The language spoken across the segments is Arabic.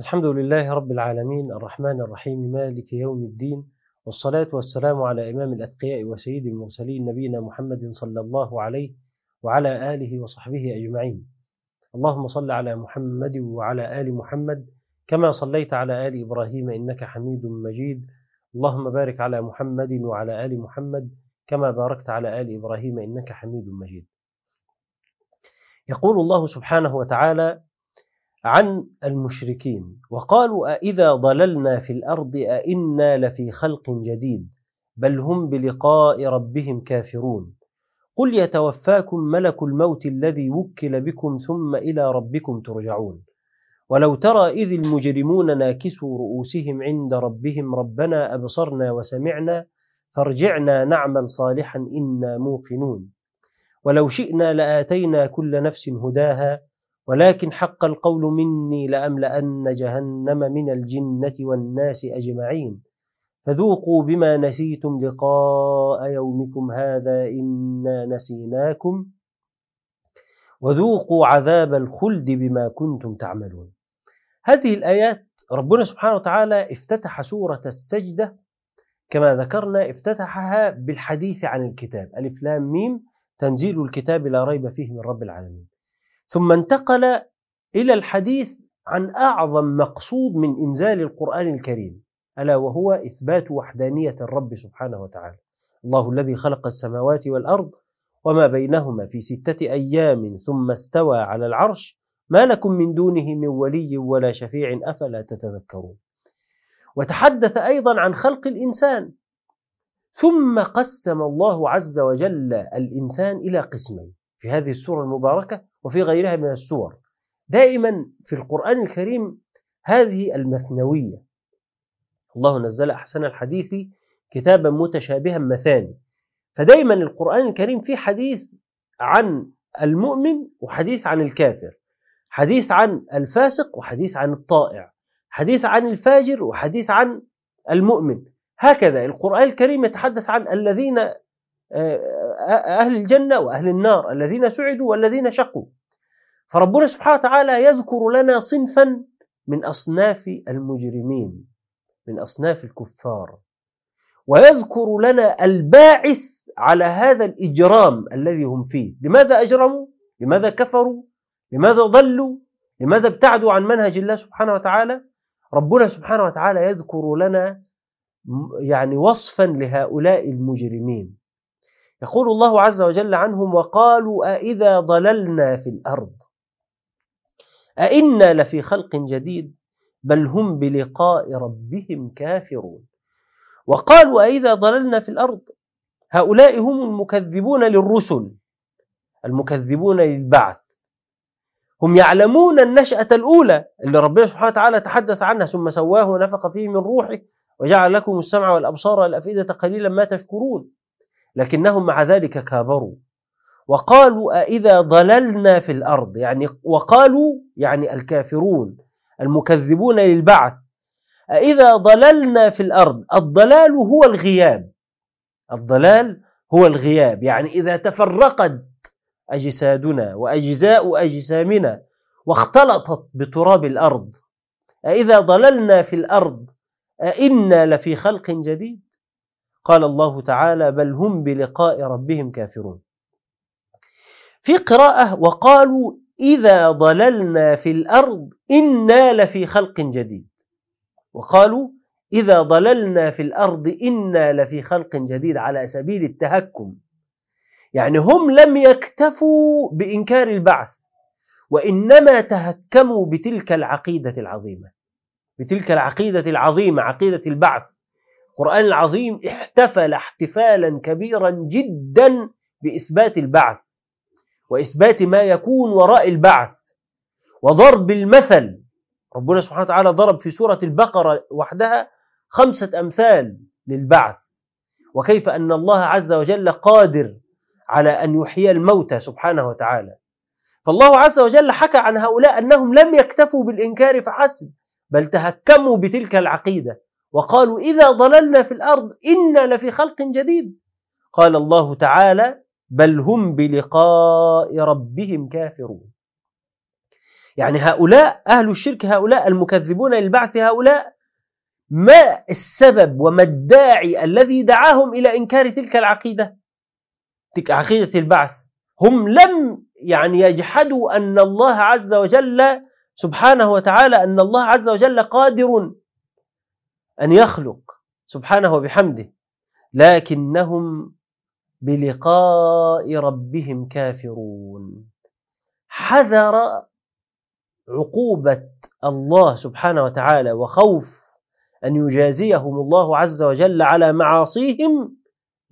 الحمد لله رب العالمين الرحمن الرحيم مالك يوم الدين والصلاة والسلام على إمام الأتقياء وسيد المرسلين نبينا محمد صلى الله عليه وعلى آله وصحبه أجمعين. اللهم صل على محمد وعلى آل محمد كما صليت على آل إبراهيم إنك حميد مجيد. اللهم بارك على محمد وعلى آل محمد كما باركت على آل إبراهيم إنك حميد مجيد. يقول الله سبحانه وتعالى عن المشركين وقالوا أإذا ضللنا في الأرض أإنا لفي خلق جديد بل هم بلقاء ربهم كافرون. قل يتوفاكم ملك الموت الذي وكل بكم ثم إلى ربكم ترجعون. ولو ترى إذ المجرمون ناكسوا رؤوسهم عند ربهم ربنا أبصرنا وسمعنا فارجعنا نعمل صالحا إنا موقنون. ولو شئنا لآتينا كل نفس هداها ولكن حق القول مني لأملأن جهنم من الجنة والناس أجمعين. فذوقوا بما نسيتم لقاء يومكم هذا إنا نسيناكم. وذوقوا عذاب الخلد بما كنتم تعملون. هذه الآيات ربنا سبحانه وتعالى افتتح سورة السجدة كما ذكرنا افتتحها بالحديث عن الكتاب. ألف لام ميم تنزيل الكتاب لا ريب فيه من رب العالمين. ثم انتقل إلى الحديث عن أعظم مقصود من إنزال القرآن الكريم ألا وهو إثبات وحدانية الرب سبحانه وتعالى. الله الذي خلق السماوات والأرض وما بينهما في ستة أيام ثم استوى على العرش. ما لكم من دونه من ولي ولا شفيع أفلا تتذكرون؟ وتحدث أيضا عن خلق الإنسان. ثم قسم الله عز وجل الإنسان إلى قسمين. في هذه السورة المباركة وفي غيرها من السور. دائما في القرآن الكريم هذه المثنوية. الله نزل أحسن الحديث كتابا متشابها مثاني. فدائما القرآن الكريم فيه حديث عن المؤمن وحديث عن الكافر. حديث عن الفاسق وحديث عن الطائع. حديث عن الفاجر وحديث عن المؤمن. هكذا القرآن الكريم يتحدث عن الذين أهل الجنة وأهل النار الذين سعدوا والذين شقوا فربنا سبحانه وتعالى يذكر لنا صنفا من أصناف المجرمين من أصناف الكفار ويذكر لنا الباعث على هذا الإجرام الذي هم فيه لماذا أجرموا؟ لماذا كفروا؟ لماذا ضلوا؟ لماذا ابتعدوا عن منهج الله سبحانه وتعالى؟ ربنا سبحانه وتعالى يذكر لنا يعني وصفا لهؤلاء المجرمين يقول الله عز وجل عنهم وقالوا أإذا ضللنا في الأرض؟ أئنا لفي خلق جديد بل هم بلقاء ربهم كافرون. وقالوا أإذا ضللنا في الأرض؟ هؤلاء هم المكذبون للرسل المكذبون للبعث. هم يعلمون النشأة الأولى اللي ربنا سبحانه وتعالى تحدث عنها ثم سواه ونفخ فيه من روحه وجعل لكم السمع والأبصار والأفئدة قليلا ما تشكرون. لكنهم مع ذلك كابروا. وقالوا أإذا ضللنا في الأرض يعني وقالوا يعني الكافرون المكذبون للبعث أإذا ضللنا في الأرض الضلال هو الغياب. الضلال هو الغياب يعني إذا تفرقت أجسادنا وأجزاء أجسامنا واختلطت بتراب الأرض أإذا ضللنا في الأرض أئنا لفي خلق جديد. قال الله تعالى بل هم بلقاء ربهم كافرون. في قراءة وقالوا إذا ضللنا في الأرض إنا لفي خلق جديد. وقالوا إذا ضللنا في الأرض إنا لفي خلق جديد على سبيل التهكم. يعني هم لم يكتفوا بإنكار البعث وإنما تهكموا بتلك العقيدة العظيمة. بتلك العقيدة العظيمة عقيدة البعث. القرآن العظيم احتفل احتفالا كبيرا جدا بإثبات البعث وإثبات ما يكون وراء البعث وضرب المثل. ربنا سبحانه وتعالى ضرب في سورة البقرة وحدها خمسة أمثال للبعث. وكيف أن الله عز وجل قادر على أن يحيي الموتى سبحانه وتعالى. فالله عز وجل حكى عن هؤلاء أنهم لم يكتفوا بالإنكار فحسب بل تهكموا بتلك العقيدة. وقالوا إذا ضللنا في الأرض إنا لفي خلق جديد. قال الله تعالى بل هم بلقاء ربهم كافرون. يعني هؤلاء أهل الشرك هؤلاء المكذبون للبعث هؤلاء ما السبب وما الداعي الذي دعاهم إلى إنكار تلك العقيدة؟ تلك عقيدة البعث. هم لم يعني يجحدوا أن الله عز وجل سبحانه وتعالى أن الله عز وجل قادر أن يخلق سبحانه وبحمده لكنهم بلقاء ربهم كافرون. حذر عقوبة الله سبحانه وتعالى وخوف أن يجازيهم الله عز وجل على معاصيهم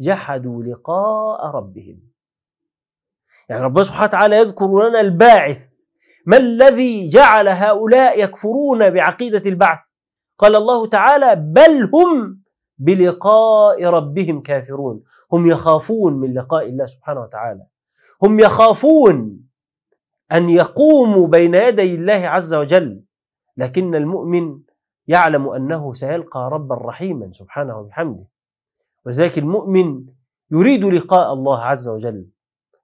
جحدوا لقاء ربهم. يعني ربنا سبحانه وتعالى يذكر لنا الباعث ما الذي جعل هؤلاء يكفرون بعقيدة البعث؟ قال الله تعالى بل هم بلقاء ربهم كافرون. هم يخافون من لقاء الله سبحانه وتعالى. هم يخافون أن يقوموا بين يدي الله عز وجل لكن المؤمن يعلم أنه سيلقى ربا رحيما سبحانه وبحمده. وذلك المؤمن يريد لقاء الله عز وجل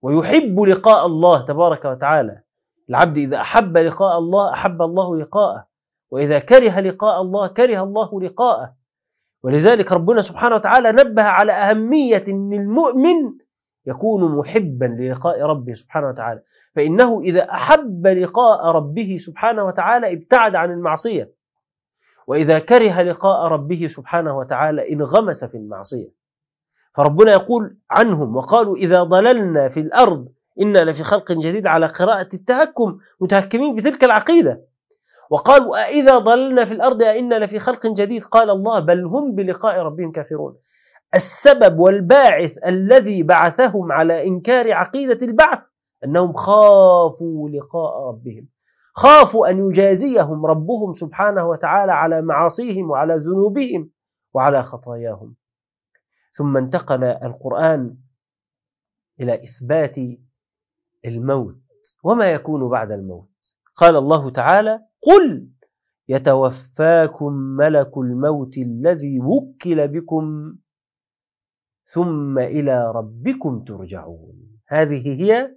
ويحب لقاء الله تبارك وتعالى. العبد إذا أحب لقاء الله أحب الله لقاءه. وإذا كره لقاء الله كره الله لقاءه. ولذلك ربنا سبحانه وتعالى نبه على أهمية أن المؤمن يكون محبا للقاء ربه سبحانه وتعالى. فإنه إذا أحب لقاء ربه سبحانه وتعالى ابتعد عن المعصية. وإذا كره لقاء ربه سبحانه وتعالى انغمس في المعصية. فربنا يقول عنهم وقالوا إذا ضللنا في الأرض إنا لفي خلق جديد على قراءة التهكم متهكمين بتلك العقيدة. وقالوا أإذا ضللنا في الأرض أئنا لفي خلق جديد؟ قال الله بل هم بلقاء ربهم كافرون. السبب والباعث الذي بعثهم على إنكار عقيدة البعث أنهم خافوا لقاء ربهم. خافوا أن يجازيهم ربهم سبحانه وتعالى على معاصيهم وعلى ذنوبهم وعلى خطاياهم. ثم انتقل القرآن إلى إثبات الموت وما يكون بعد الموت. قال الله تعالى قل يتوفاكم ملك الموت الذي وكل بكم ثم إلى ربكم ترجعون. هذه هي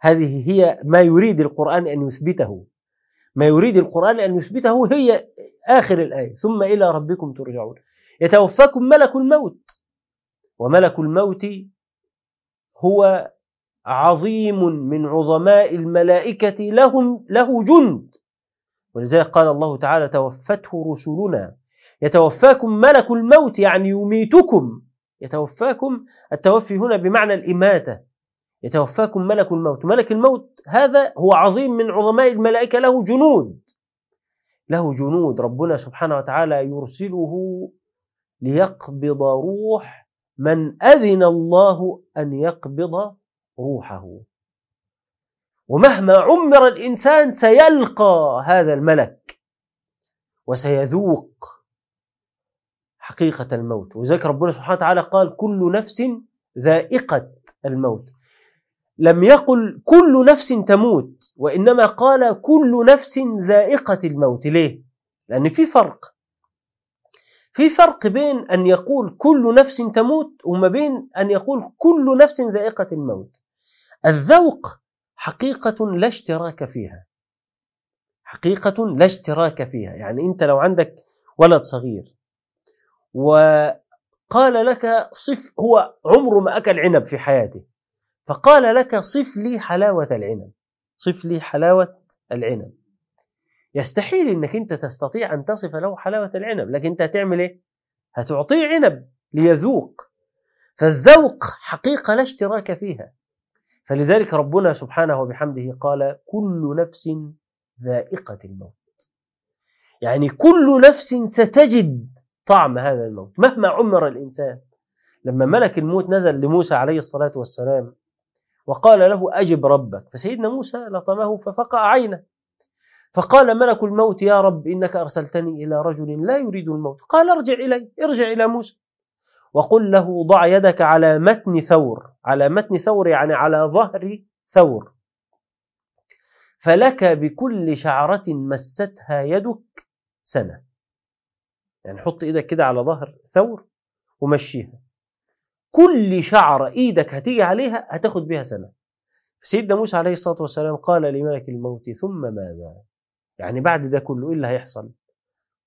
هذه هي ما يريد القرآن أن يثبته. ما يريد القرآن أن يثبته هي آخر الآية ثم إلى ربكم ترجعون. يتوفاكم ملك الموت وملك الموت هو عظيم من عظماء الملائكة لهم له جند. ولذلك قال الله تعالى توفته رسلنا. يتوفاكم ملك الموت يعني يميتكم. يتوفاكم التوفي هنا بمعنى الإماتة. يتوفاكم ملك الموت. ملك الموت هذا هو عظيم من عظماء الملائكة له جنود. له جنود. ربنا سبحانه وتعالى يرسله ليقبض روح من أذن الله أن يقبض روحه. ومهما عمر الإنسان سيلقى هذا الملك وسيذوق حقيقة الموت. ولذلك ربنا سبحانه وتعالى قال كل نفس ذائقة الموت. لم يقل كل نفس تموت وإنما قال كل نفس ذائقة الموت. ليه؟ لأن في فرق. في فرق بين أن يقول كل نفس تموت وما بين أن يقول كل نفس ذائقة الموت. الذوق حقيقة لا اشتراك فيها. حقيقة لا اشتراك فيها. يعني أنت لو عندك ولد صغير وقال لك صف هو عمره ما أكل عنب في حياته فقال لك صف لي حلاوة العنب. صف لي حلاوة العنب. يستحيل إنك أنت تستطيع أن تصف له حلاوة العنب لكن أنت هتعمل إيه؟ هتعطيه عنب ليذوق. فالذوق حقيقة لا اشتراك فيها. فلذلك ربنا سبحانه وبحمده قال كل نفس ذائقة الموت. يعني كل نفس ستجد طعم هذا الموت. مهما عمر الإنسان لما ملك الموت نزل لموسى عليه الصلاة والسلام وقال له أجب ربك فسيدنا موسى لطمه ففقع عينه. فقال ملك الموت يا رب إنك أرسلتني إلى رجل لا يريد الموت. قال ارجع إلي ارجع إلى موسى. وقل له ضع يدك على متن ثور على متن ثور يعني على ظهر ثور. فلك بكل شعرة مستها يدك سنة. يعني حط إيدك كده على ظهر ثور ومشيها. كل شعرة إيدك هتيجي عليها هتاخد بيها سنة. سيدنا موسى عليه الصلاة والسلام قال لملك الموت ثم ماذا؟ يعني بعد ده كله إيه اللي هيحصل؟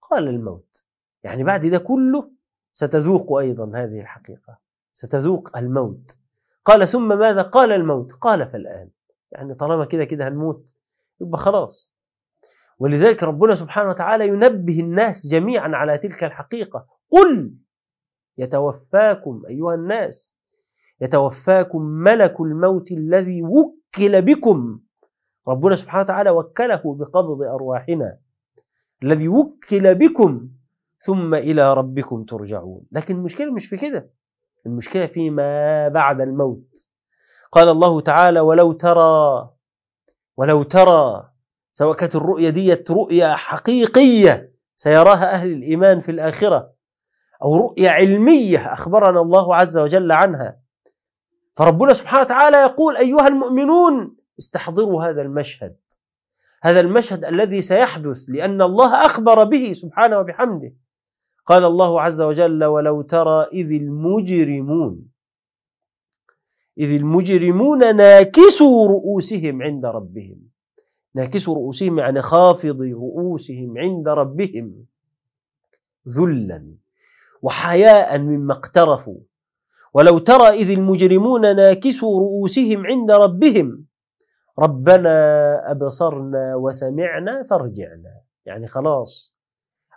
قال الموت. يعني بعد ده كله ستذوق أيضا هذه الحقيقة. ستذوق الموت. قال ثم ماذا؟ قال الموت. قال فالآن. يعني طالما كده كده هنموت. يبقى خلاص. ولذلك ربنا سبحانه وتعالى ينبه الناس جميعا على تلك الحقيقة. قل يتوفاكم أيها الناس. يتوفاكم ملك الموت الذي وكل بكم. ربنا سبحانه وتعالى وكله بقبض أرواحنا. الذي وكل بكم. ثم إلى ربكم ترجعون. لكن المشكلة مش في كده. المشكلة فيما بعد الموت. قال الله تعالى ولو ترى ولو ترى سواء كانت الرؤية دي رؤية حقيقية سيراها أهل الإيمان في الآخرة أو رؤية علمية أخبرنا الله عز وجل عنها فربنا سبحانه وتعالى يقول أيها المؤمنون استحضروا هذا المشهد. هذا المشهد الذي سيحدث لأن الله أخبر به سبحانه وبحمده. قال الله عز وجل ولو ترى إذ المجرمون إذ المجرمون ناكسوا رؤوسهم عند ربهم ناكسوا رؤوسهم يعني خافض رؤوسهم عند ربهم ذلا وحياء مما اقترفوا. ولو ترى إذ المجرمون ناكسوا رؤوسهم عند ربهم ربنا أبصرنا وسمعنا فارجعنا. يعني خلاص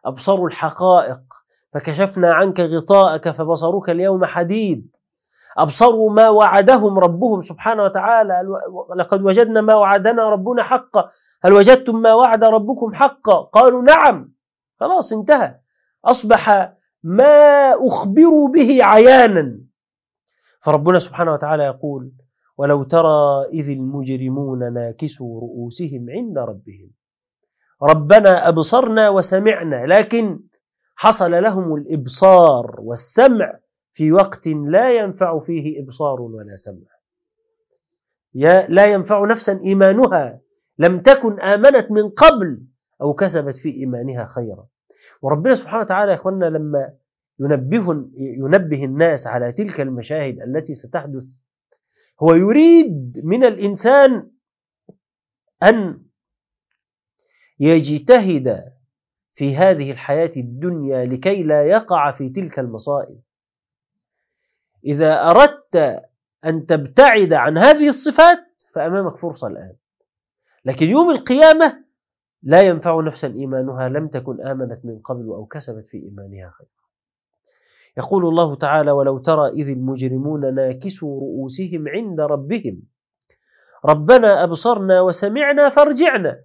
أبصروا الحقائق فكشفنا عنك غطاءك فبصرك اليوم حديد. أبصروا ما وعدهم ربهم سبحانه وتعالى لقد وجدنا ما وعدنا ربنا حقا. هل وجدتم ما وعد ربكم حقا؟ قالوا نعم. خلاص انتهى. أصبح ما أخبروا به عيانا. فربنا سبحانه وتعالى يقول ولو ترى إذ المجرمون ناكسوا رؤوسهم عند ربهم ربنا أبصرنا وسمعنا لكن حصل لهم الإبصار والسمع في وقت لا ينفع فيه إبصار ولا سمع. لا ينفع نفسا إيمانها. لم تكن آمنت من قبل أو كسبت في إيمانها خيرا. وربنا سبحانه وتعالى يا إخواننا لما ينبه, ينبه الناس على تلك المشاهد التي ستحدث هو يريد من الإنسان أن يجتهد في هذه الحياة الدنيا لكي لا يقع في تلك المصائب. إذا أردت أن تبتعد عن هذه الصفات فأمامك فرصة الآن. لكن يوم القيامة لا ينفع نفسا إيمانها لم تكن آمنت من قبل أو كسبت في إيمانها خيرا. يقول الله تعالى ولو ترى إذ المجرمون ناكسوا رؤوسهم عند ربهم ربنا أبصرنا وسمعنا فارجعنا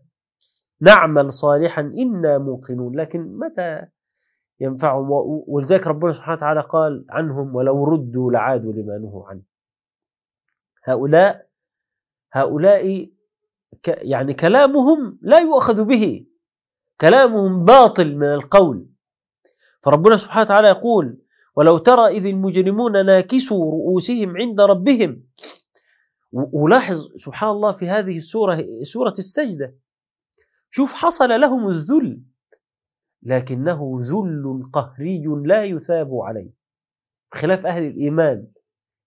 نعمل صالحا إنا موقنون. لكن متى ينفعهم؟ ولذلك ربنا سبحانه وتعالى قال عنهم ولو ردوا لعادوا لما نهوا عنه. هؤلاء هؤلاء يعني كلامهم لا يؤخذ به. كلامهم باطل من القول. فربنا سبحانه وتعالى يقول ولو ترى إذ المجرمون ناكسوا رؤوسهم عند ربهم. ولاحظ سبحان الله في هذه السورة سورة السجدة. شوف حصل لهم الذل. لكنه ذل قهري لا يثاب عليه. بخلاف أهل الإيمان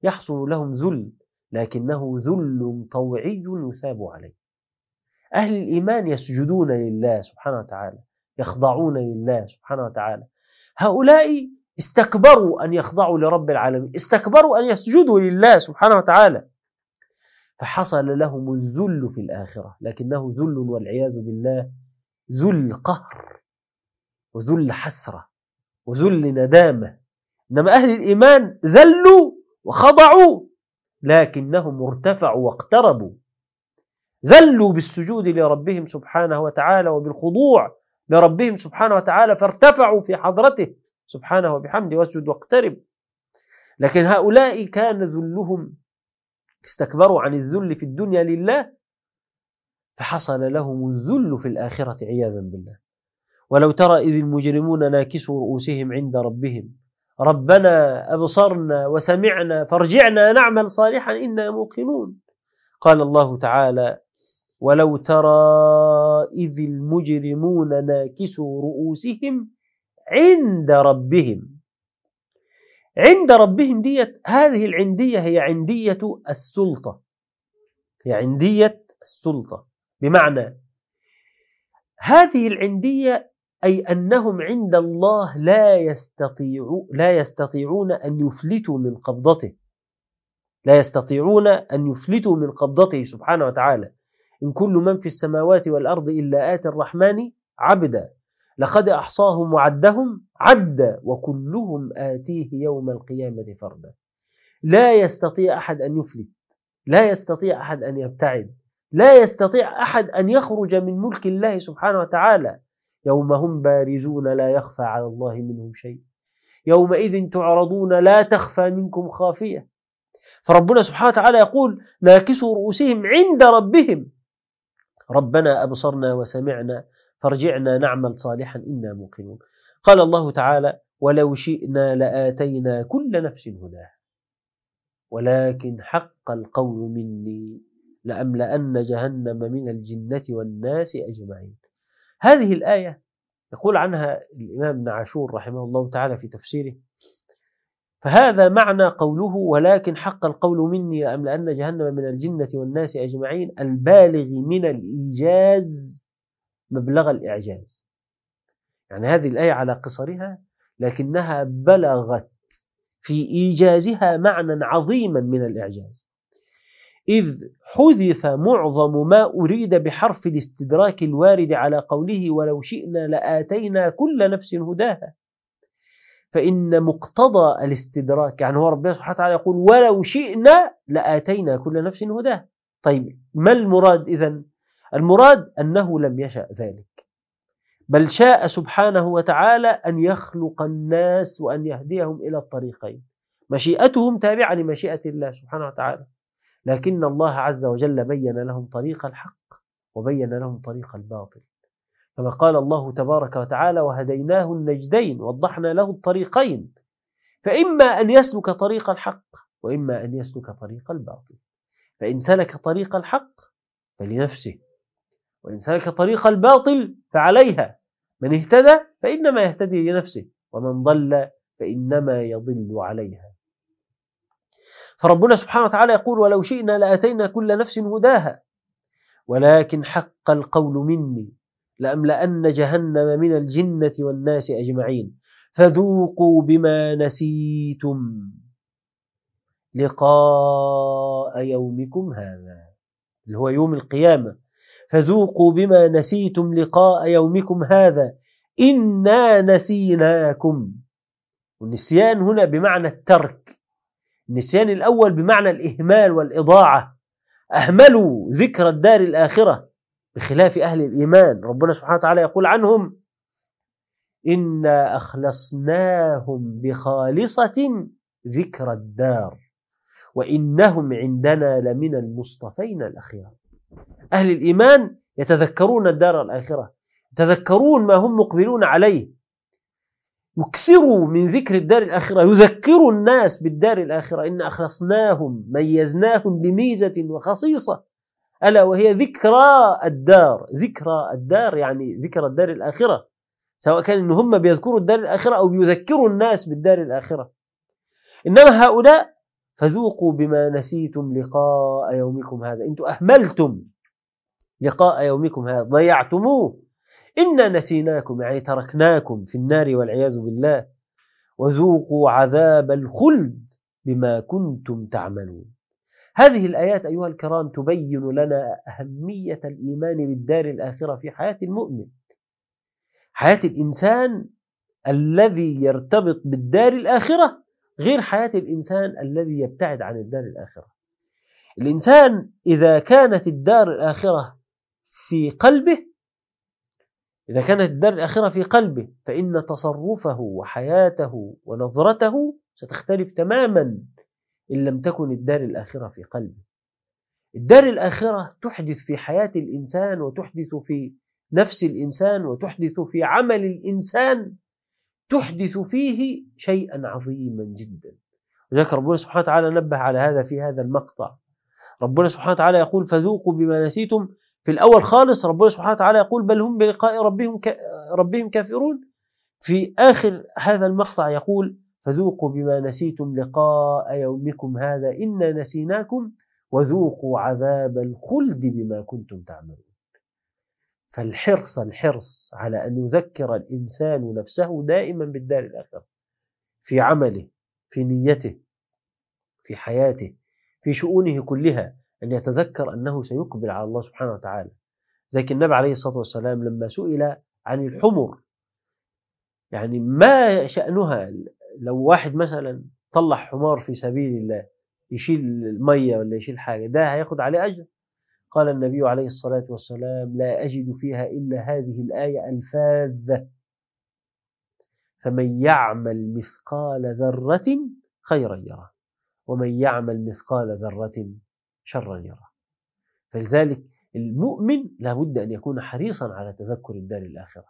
يحصل لهم ذل لكنه ذل طوعي يثاب عليه. أهل الإيمان يسجدون لله سبحانه وتعالى يخضعون لله سبحانه وتعالى. هؤلاء استكبروا أن يخضعوا لرب العالمين استكبروا أن يسجدوا لله سبحانه وتعالى. فحصل لهم الذل في الآخرة لكنه ذل والعياذ بالله ذل قهر وذل حسرة وذل ندامة. إنما أهل الإيمان ذلوا وخضعوا لكنهم ارتفعوا واقتربوا. ذلوا بالسجود لربهم سبحانه وتعالى وبالخضوع لربهم سبحانه وتعالى فارتفعوا في حضرته سبحانه وبحمده واسجد واقترب. لكن هؤلاء كان ذلهم استكبروا عن الذل في الدنيا لله فحصل لهم الذل في الآخرة عياذا بالله. ولو ترى إذ المجرمون ناكسوا رؤوسهم عند ربهم ربنا أبصرنا وسمعنا فارجعنا نعمل صالحا إنا موقنون. قال الله تعالى ولو ترى إذ المجرمون ناكسوا رؤوسهم عند ربهم عند ربهم ديت هذه العندية هي عندية السلطة. هي عندية السلطة. بمعنى هذه العندية أي أنهم عند الله لا يستطيعوا لا يستطيعون أن يفلتوا من قبضته. لا يستطيعون أن يفلتوا من قبضته سبحانه وتعالى. إن كل من في السماوات والأرض إلا آتي الرحمن عبدا. لقد أحصاهم وعدهم عدا وكلهم آتيه يوم القيامة فردا. لا يستطيع أحد أن يفلت لا يستطيع أحد أن يبتعد لا يستطيع أحد أن يخرج من ملك الله سبحانه وتعالى. يوم هم بارزون لا يخفى على الله منهم شيء. يومئذ تعرضون لا تخفى منكم خافية. فربنا سبحانه وتعالى يقول ناكسوا رؤوسهم عند ربهم. ربنا أبصرنا وسمعنا فارجعنا نعمل صالحا إنا موقنون. قال الله تعالى ولو شئنا لآتينا كل نفس هداها ولكن حق القول مني لأملأن جهنم من الجنة والناس أجمعين. هذه الآية يقول عنها الإمام ابن عاشور رحمه الله تعالى في تفسيره. فهذا معنى قوله ولكن حق القول مني لأملأن جهنم من الجنة والناس أجمعين. البالغ من الإيجاز مبلغ الإعجاز. يعني هذه الآية على قصرها لكنها بلغت في إيجازها معنى عظيما من الإعجاز. إذ حذف معظم ما أريد بحرف الاستدراك الوارد على قوله ولو شئنا لآتينا كل نفس هداها. فإن مقتضى الاستدراك يعني هو ربنا سبحانه وتعالى يقول ولو شئنا لآتينا كل نفس هداها. طيب ما المراد إذن؟ المراد أنه لم يشأ ذلك. بل شاء سبحانه وتعالى أن يخلق الناس وأن يهديهم إلى الطريقين. مشيئتهم تابعة لمشيئة الله سبحانه وتعالى. لكن الله عز وجل بين لهم طريق الحق وبين لهم طريق الباطل. كما قال الله تبارك وتعالى وهديناه النجدين وضحنا له الطريقين فإما أن يسلك طريق الحق وإما أن يسلك طريق الباطل. فإن سلك طريق الحق فلنفسه وإن سلك طريق الباطل فعليها. من اهتدى فإنما يهتدي لنفسه ومن ضل فإنما يضل عليها. فربنا سبحانه وتعالى يقول ولو شئنا لآتينا كل نفس هداها ولكن حق القول مني لأملأن جهنم من الجنة والناس أجمعين. فذوقوا بما نسيتم لقاء يومكم هذا اللي هو يوم القيامة. فذوقوا بما نسيتم لقاء يومكم هذا. إنا نسيناكم. والنسيان هنا بمعنى الترك. النسيان الأول بمعنى الإهمال والإضاعة. أهملوا ذكر الدار الآخرة بخلاف أهل الإيمان. ربنا سبحانه وتعالى يقول عنهم إنا أخلصناهم بخالصة ذكر الدار وإنهم عندنا لمن المصطفين الأخيار. أهل الإيمان يتذكرون الدار الآخرة يتذكرون ما هم مقبلون عليه. يكثروا من ذكر الدار الآخرة يذكروا الناس بالدار الآخرة. إن أخلصناهم ميزناهم بميزة وخصيصة. ألا وهي ذكرى الدار ذكرى الدار يعني ذكر الدار الآخرة. سواء كان إن هم بيذكروا الدار الآخرة أو بيذكروا الناس بالدار الآخرة. إنما هؤلاء فذوقوا بما نسيتم لقاء يومكم هذا. أنتم أهملتم لقاء يومكم هذا. ضيعتموه. إنا نسيناكم يعني تركناكم في النار والعياذ بالله. وذوقوا عذاب الخلد بما كنتم تعملون. هذه الآيات أيها الكرام تبين لنا أهمية الإيمان بالدار الآخرة في حياة المؤمن. حياة الإنسان الذي يرتبط بالدار الآخرة غير حياة الإنسان الذي يبتعد عن الدار الآخرة. الإنسان إذا كانت الدار الآخرة في قلبه. إذا كانت الدار الآخرة في قلبه فإن تصرفه وحياته ونظرته ستختلف تماما إن لم تكن الدار الآخرة في قلبه. الدار الآخرة تحدث في حياة الإنسان وتحدث في نفس الإنسان وتحدث في عمل الإنسان تحدث فيه شيئا عظيما جدا. ولذلك ربنا سبحانه وتعالى نبه على هذا في هذا المقطع. ربنا سبحانه وتعالى يقول فذوقوا بما نسيتم في الأول خالص ربنا سبحانه وتعالى يقول بل هم بلقاء ربهم ربهم كافرون. في آخر هذا المقطع يقول فذوقوا بما نسيتم لقاء يومكم هذا إنا نسيناكم وذوقوا عذاب الخلد بما كنتم تعملون. فالحرص الحرص على أن يذكر الإنسان نفسه دائما بالدار الآخرة. في عمله في نيته في حياته في شؤونه كلها. أن يتذكر أنه سيقبل على الله سبحانه وتعالى. زي النبي عليه الصلاة والسلام لما سئل عن الحمر يعني ما شأنها؟ لو واحد مثلا طلع حمار في سبيل الله يشيل المية ولا يشيل حاجة ده هياخد عليه أجر؟ قال النبي عليه الصلاة والسلام لا أجد فيها إلا هذه الآية الفاذة. فمن يعمل مثقال ذرة خيرا يره ومن يعمل مثقال ذرة شرا يره فلذلك المؤمن لابد أن يكون حريصا على تذكر الدار الآخرة.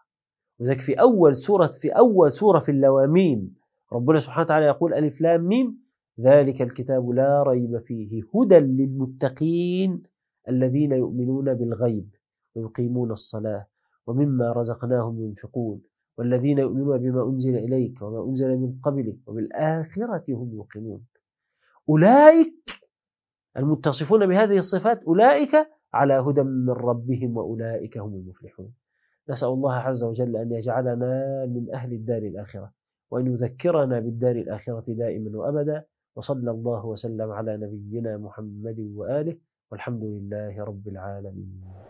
وذلك في أول سورة في أول سورة في اللوامين ربنا سبحانه وتعالى يقول ألف لام ميم. ذلك الكتاب لا ريب فيه. هدى للمتقين الذين يؤمنون بالغيب ويقيمون الصلاة ومما رزقناهم ينفقون والذين يؤمنون بما أنزل إليك وما أنزل من قبلك وبالآخرة هم يوقنون. أولئك المتصفون بهذه الصفات أولئك على هدى من ربهم وأولئك هم المفلحون. نسأل الله عز وجل أن يجعلنا من أهل الدار الآخرة وأن يذكرنا بالدار الآخرة دائما وأبدا وصلى الله وسلم على نبينا محمد وآله والحمد لله رب العالمين.